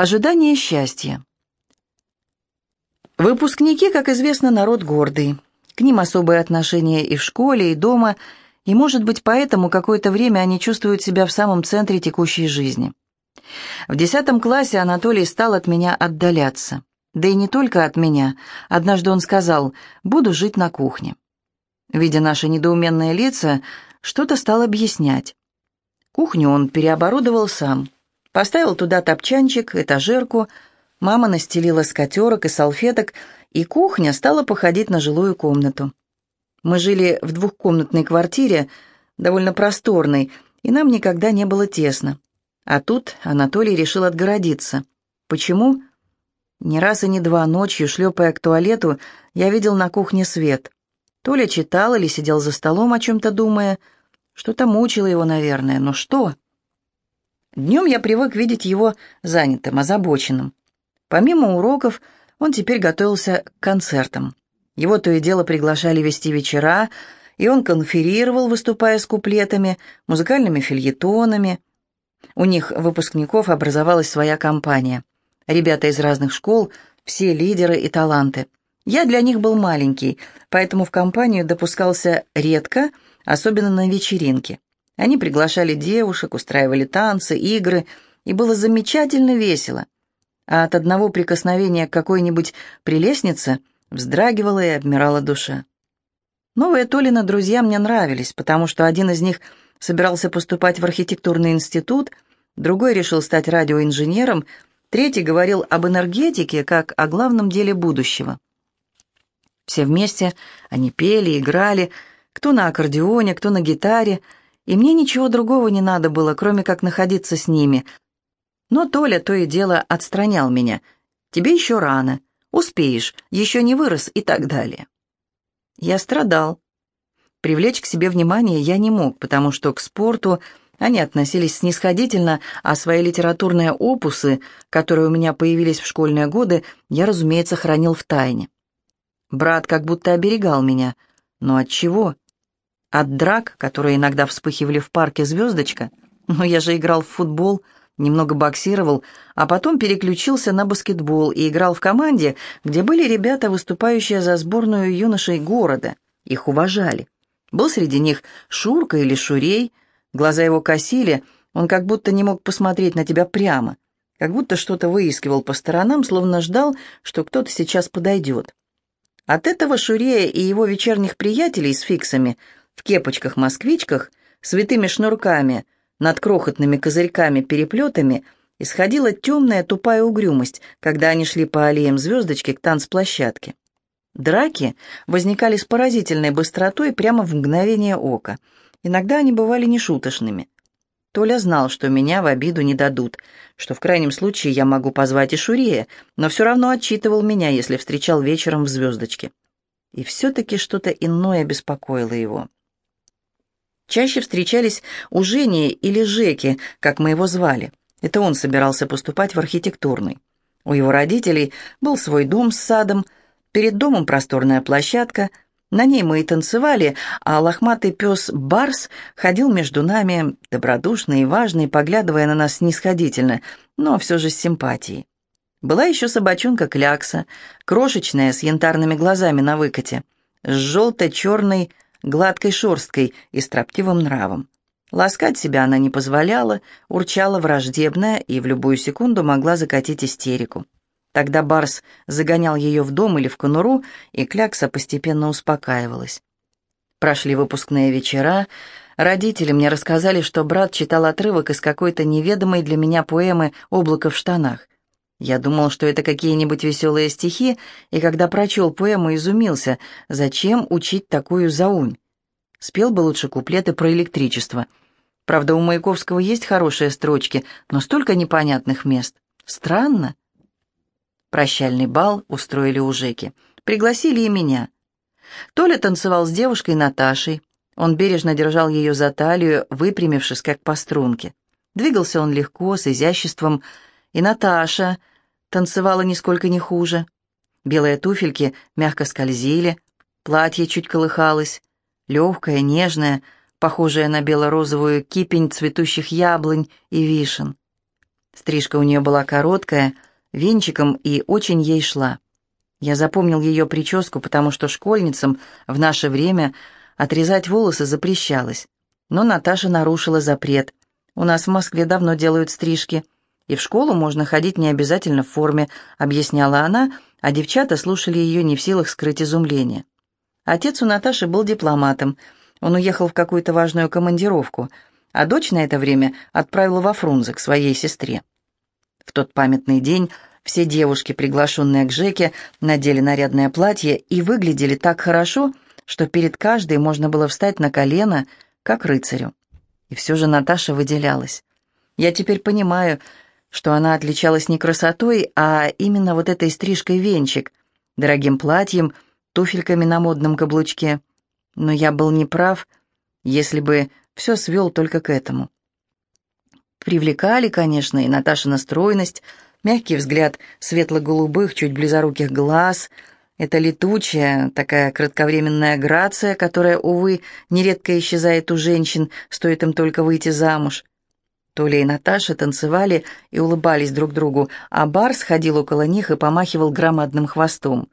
Ожидание счастья. Выпускники, как известно, народ гордый. К ним особое отношение и в школе, и дома, и, может быть, поэтому какое-то время они чувствуют себя в самом центре текущей жизни. В десятом классе Анатолий стал от меня отдаляться. Да и не только от меня. Однажды он сказал «буду жить на кухне». Видя наши недоуменные лица, что-то стал объяснять. Кухню он переоборудовал сам – Поставил туда топчанчик, этажерку, мама настелила скатерок и салфеток, и кухня стала походить на жилую комнату. Мы жили в двухкомнатной квартире, довольно просторной, и нам никогда не было тесно. А тут Анатолий решил отгородиться. Почему? Ни раз и ни два ночью, шлепая к туалету, я видел на кухне свет. То ли читал или сидел за столом, о чем-то думая. Что-то мучило его, наверное. Но что? Днем я привык видеть его занятым, озабоченным. Помимо уроков, он теперь готовился к концертам. Его то и дело приглашали вести вечера, и он конферировал, выступая с куплетами, музыкальными фильетонами. У них, выпускников, образовалась своя компания. Ребята из разных школ, все лидеры и таланты. Я для них был маленький, поэтому в компанию допускался редко, особенно на вечеринке. Они приглашали девушек, устраивали танцы, игры, и было замечательно весело. А от одного прикосновения к какой-нибудь прелестнице вздрагивала и обмирала душа. Новые Толина друзья мне нравились, потому что один из них собирался поступать в архитектурный институт, другой решил стать радиоинженером, третий говорил об энергетике как о главном деле будущего. Все вместе они пели, играли, кто на аккордеоне, кто на гитаре, и мне ничего другого не надо было, кроме как находиться с ними. Но Толя то и дело отстранял меня. «Тебе еще рано. Успеешь, еще не вырос» и так далее. Я страдал. Привлечь к себе внимание я не мог, потому что к спорту они относились снисходительно, а свои литературные опусы, которые у меня появились в школьные годы, я, разумеется, хранил в тайне. Брат как будто оберегал меня. Но от чего? От драк, которые иногда вспыхивали в парке «Звездочка», но я же играл в футбол, немного боксировал, а потом переключился на баскетбол и играл в команде, где были ребята, выступающие за сборную юношей города. Их уважали. Был среди них Шурка или Шурей, глаза его косили, он как будто не мог посмотреть на тебя прямо, как будто что-то выискивал по сторонам, словно ждал, что кто-то сейчас подойдет. От этого Шурея и его вечерних приятелей с фиксами – в кепочках-москвичках, с шнурками, над крохотными козырьками-переплетами исходила темная тупая угрюмость, когда они шли по аллеям звездочки к танцплощадке. Драки возникали с поразительной быстротой прямо в мгновение ока. Иногда они бывали нешуточными. Толя знал, что меня в обиду не дадут, что в крайнем случае я могу позвать и Шурея, но все равно отчитывал меня, если встречал вечером в «Звездочке». И все-таки что-то иное беспокоило его. Чаще встречались у Жени или Жеки, как мы его звали. Это он собирался поступать в архитектурный. У его родителей был свой дом с садом, перед домом просторная площадка, на ней мы и танцевали, а лохматый пес Барс ходил между нами, добродушный и важный, поглядывая на нас снисходительно, но все же с симпатией. Была еще собачонка Клякса, крошечная, с янтарными глазами на выкате, с желто-черной гладкой шерсткой и строптивым нравом. Ласкать себя она не позволяла, урчала враждебная и в любую секунду могла закатить истерику. Тогда Барс загонял ее в дом или в конуру, и Клякса постепенно успокаивалась. Прошли выпускные вечера. Родители мне рассказали, что брат читал отрывок из какой-то неведомой для меня поэмы «Облако в штанах». Я думал, что это какие-нибудь веселые стихи, и когда прочел поэму, изумился, зачем учить такую заумь. Спел бы лучше куплеты про электричество. Правда, у Маяковского есть хорошие строчки, но столько непонятных мест. Странно. Прощальный бал устроили у Жеки. Пригласили и меня. Толя танцевал с девушкой Наташей. Он бережно держал ее за талию, выпрямившись, как по струнке. Двигался он легко, с изяществом, и Наташа танцевала нисколько не хуже. Белые туфельки мягко скользили, платье чуть колыхалось, легкое, нежное, похожее на бело-розовую кипень цветущих яблонь и вишен. Стрижка у нее была короткая, венчиком и очень ей шла. Я запомнил ее прическу, потому что школьницам в наше время отрезать волосы запрещалось. Но Наташа нарушила запрет. У нас в Москве давно делают стрижки. И в школу можно ходить не обязательно в форме, объясняла она, а девчата слушали ее не в силах скрыть изумление. Отец у Наташи был дипломатом. Он уехал в какую-то важную командировку, а дочь на это время отправила во Фрунзе к своей сестре. В тот памятный день все девушки, приглашенные к Жеке, надели нарядное платье и выглядели так хорошо, что перед каждой можно было встать на колено, как рыцарю. И все же Наташа выделялась. Я теперь понимаю, что она отличалась не красотой, а именно вот этой стрижкой венчик, дорогим платьем, туфельками на модном каблучке. Но я был неправ, если бы все свел только к этому. Привлекали, конечно, и Наташина стройность, мягкий взгляд светло-голубых, чуть близоруких глаз, это летучая, такая кратковременная грация, которая, увы, нередко исчезает у женщин, стоит им только выйти замуж. Толя и Наташа танцевали и улыбались друг другу, а Барс ходил около них и помахивал громадным хвостом.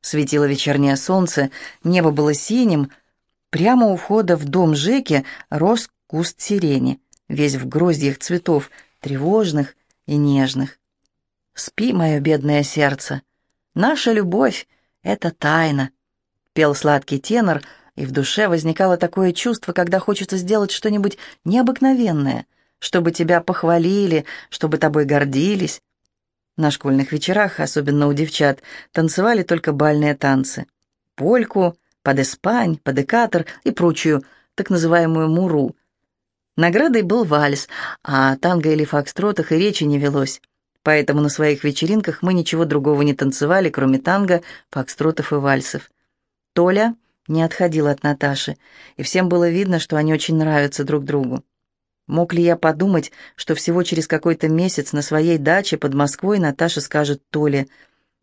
Светило вечернее солнце, небо было синим. Прямо у входа в дом Жеки рос куст сирени, весь в гроздьях цветов, тревожных и нежных. «Спи, мое бедное сердце, наша любовь — это тайна», — пел сладкий тенор, и в душе возникало такое чувство, когда хочется сделать что-нибудь необыкновенное — чтобы тебя похвалили, чтобы тобой гордились. На школьных вечерах, особенно у девчат, танцевали только бальные танцы. Польку, падеспань, падекатор и прочую, так называемую муру. Наградой был вальс, а танго или фокстротах и речи не велось. Поэтому на своих вечеринках мы ничего другого не танцевали, кроме танго, фокстротов и вальсов. Толя не отходил от Наташи, и всем было видно, что они очень нравятся друг другу. Мог ли я подумать, что всего через какой-то месяц на своей даче под Москвой Наташа скажет Толе,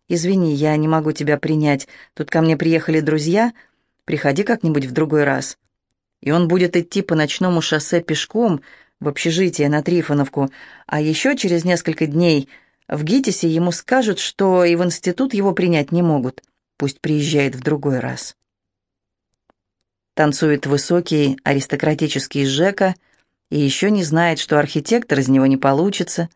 «Извини, я не могу тебя принять, тут ко мне приехали друзья, приходи как-нибудь в другой раз». И он будет идти по ночному шоссе пешком в общежитие на Трифоновку, а еще через несколько дней в ГИТИСе ему скажут, что и в институт его принять не могут. Пусть приезжает в другой раз. Танцует высокий аристократический Жека – и еще не знает, что архитектор из него не получится.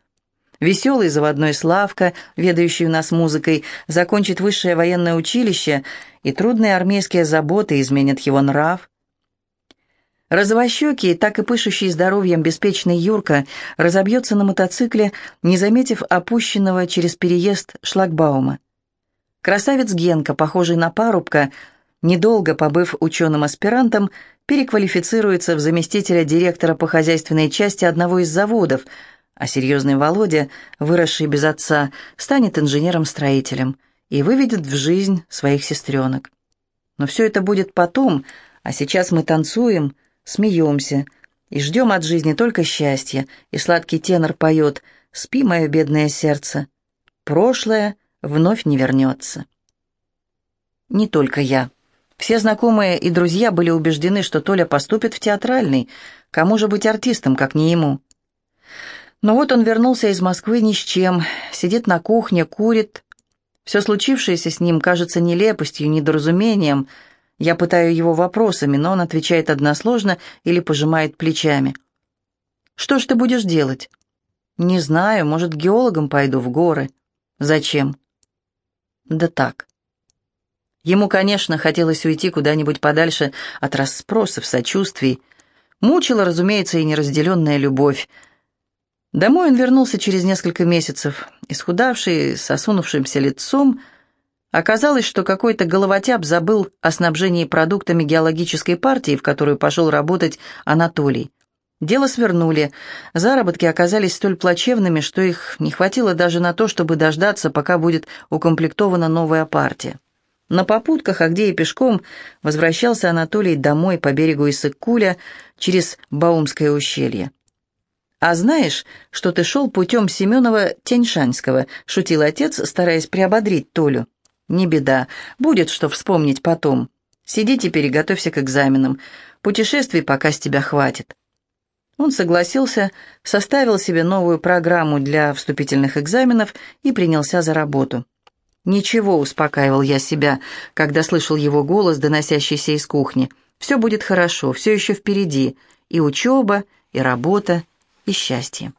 Веселый заводной Славка, ведающий у нас музыкой, закончит высшее военное училище, и трудные армейские заботы изменят его нрав. Розовощекий, так и пышущий здоровьем беспечный Юрка, разобьется на мотоцикле, не заметив опущенного через переезд шлагбаума. Красавец Генка, похожий на парубка, недолго побыв ученым-аспирантом, переквалифицируется в заместителя директора по хозяйственной части одного из заводов, а серьезный Володя, выросший без отца, станет инженером-строителем и выведет в жизнь своих сестренок. Но все это будет потом, а сейчас мы танцуем, смеемся и ждем от жизни только счастья, и сладкий тенор поет «Спи, мое бедное сердце, прошлое вновь не вернется». Не только я. Все знакомые и друзья были убеждены, что Толя поступит в театральный. Кому же быть артистом, как не ему? Но вот он вернулся из Москвы ни с чем, сидит на кухне, курит. Все случившееся с ним кажется нелепостью, недоразумением. Я пытаю его вопросами, но он отвечает односложно или пожимает плечами. «Что ж ты будешь делать?» «Не знаю, может, геологом пойду в горы». «Зачем?» «Да так». Ему, конечно, хотелось уйти куда-нибудь подальше от расспросов, сочувствий. Мучила, разумеется, и неразделенная любовь. Домой он вернулся через несколько месяцев, исхудавший, с осунувшимся лицом. Оказалось, что какой-то головотяп забыл о снабжении продуктами геологической партии, в которую пошел работать Анатолий. Дело свернули. Заработки оказались столь плачевными, что их не хватило даже на то, чтобы дождаться, пока будет укомплектована новая партия. На попутках, а где и пешком, возвращался Анатолий домой по берегу Иссык-Куля через Баумское ущелье. «А знаешь, что ты шел путем Семенова-Тяньшанского?» — шутил отец, стараясь приободрить Толю. «Не беда, будет что вспомнить потом. Сиди теперь и готовься к экзаменам. Путешествий пока с тебя хватит». Он согласился, составил себе новую программу для вступительных экзаменов и принялся за работу. «Ничего», — успокаивал я себя, когда слышал его голос, доносящийся из кухни. «Все будет хорошо, все еще впереди. И учеба, и работа, и счастье».